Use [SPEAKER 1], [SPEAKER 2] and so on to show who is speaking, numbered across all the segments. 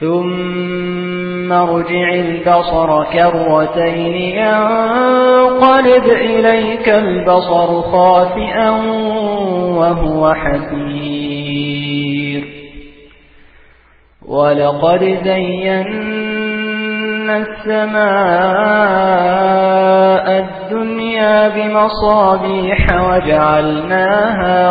[SPEAKER 1] ثم ارجع البصر كرتين ينقلب إليك البصر خاسئا وهو حسير ولقد زينا السماء الدنيا بمصابيح وجعلناها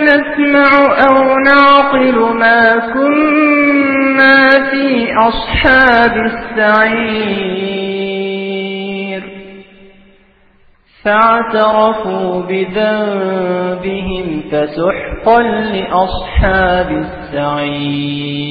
[SPEAKER 1] نسمع أو نعقل ما كنا في أصحاب السعير. فاعترفوا بذنبهم فسحقا لأصحاب السعير.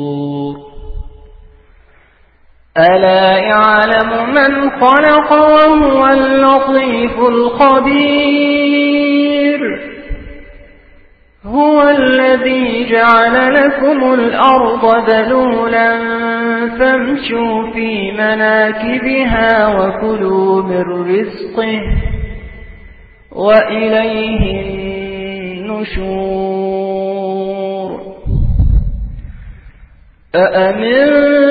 [SPEAKER 1] ألا يعلم من خلق وهو اللطيف الخبير؟ هو الذي جعل لكم الأرض ذلولا فامشوا في مناكبها وكلوا من رزقه وإليه النشور. أأمنتم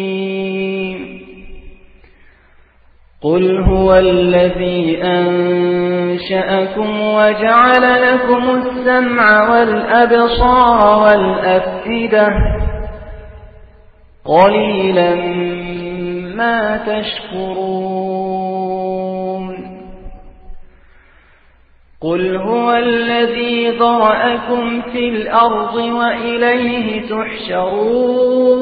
[SPEAKER 1] قل هو الذي أنشأكم وجعل لكم السمع والأبصار والأفئدة قليلا ما تشكرون قل هو الذي ضرأكم في الأرض وإليه تحشرون